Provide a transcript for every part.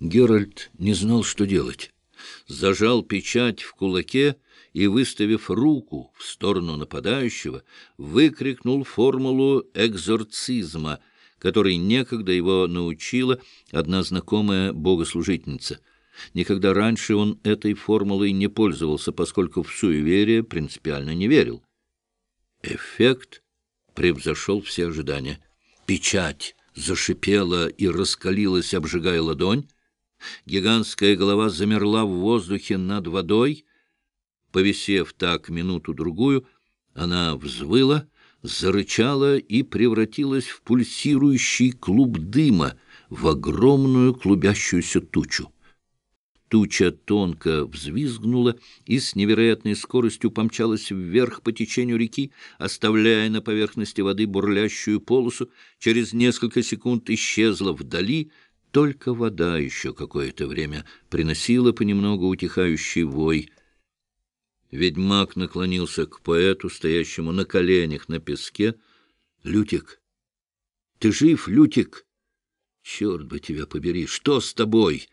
Геральт не знал, что делать. Зажал печать в кулаке и, выставив руку в сторону нападающего, выкрикнул формулу экзорцизма, которой некогда его научила одна знакомая богослужительница. Никогда раньше он этой формулой не пользовался, поскольку в суеверие принципиально не верил. Эффект превзошел все ожидания. Печать зашипела и раскалилась, обжигая ладонь. Гигантская голова замерла в воздухе над водой. Повисев так минуту-другую, она взвыла, зарычала и превратилась в пульсирующий клуб дыма, в огромную клубящуюся тучу. Туча тонко взвизгнула и с невероятной скоростью помчалась вверх по течению реки, оставляя на поверхности воды бурлящую полосу. Через несколько секунд исчезла вдали, только вода еще какое-то время приносила понемногу утихающий вой. Ведьмак наклонился к поэту, стоящему на коленях на песке. — Лютик! Ты жив, Лютик? Черт бы тебя побери! Что с тобой?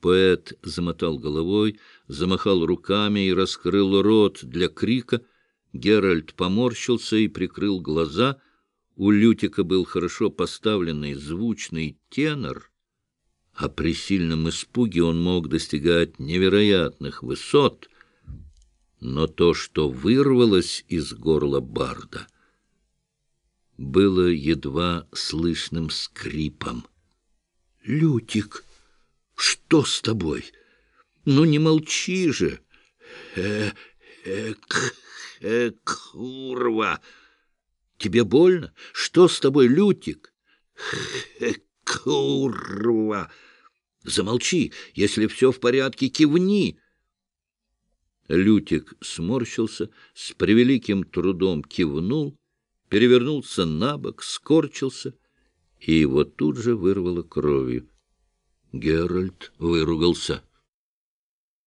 Поэт замотал головой, замахал руками и раскрыл рот для крика. Геральт поморщился и прикрыл глаза — у Лютика был хорошо поставленный звучный тенор, а при сильном испуге он мог достигать невероятных высот, но то, что вырвалось из горла барда, было едва слышным скрипом. — Лютик, что с тобой? Ну, не молчи же! Э, э, к, э, курва! Тебе больно? Что с тобой, Лютик? Курва! Замолчи, если все в порядке, кивни. Лютик сморщился, с превеликим трудом кивнул, перевернулся на бок, скорчился, и его тут же вырвало кровью. Геральт выругался.